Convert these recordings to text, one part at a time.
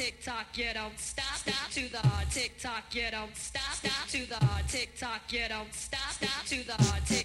tick tock, you don't stop. Stop to the tick tock, you don't stop. Stop to the tick tock, you don't stop. Stop to the tick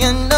young and